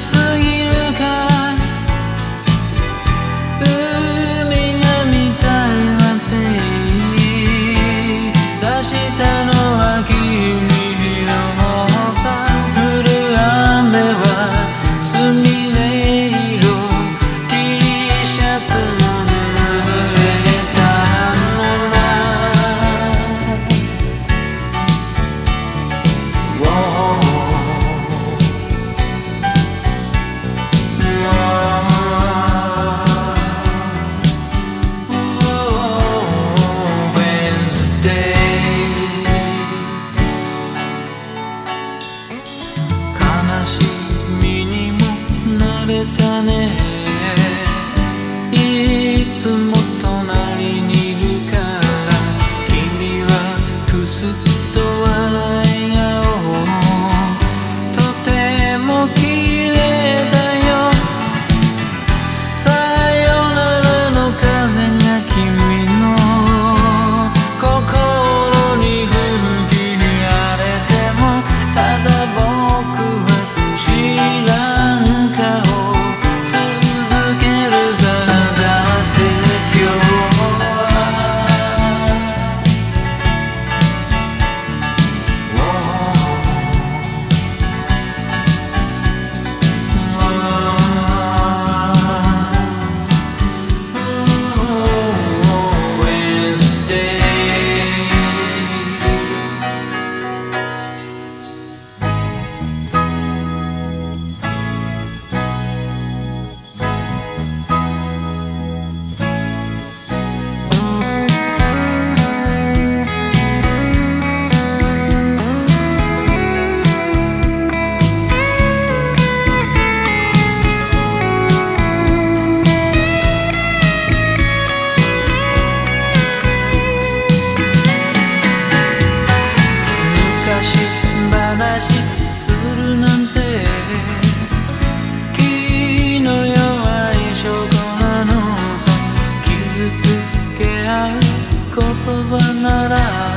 sir. いつも banara.